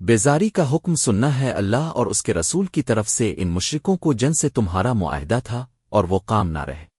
بیزاری کا حکم سننا ہے اللہ اور اس کے رسول کی طرف سے ان مشرکوں کو جن سے تمہارا معاہدہ تھا اور وہ کام نہ رہے۔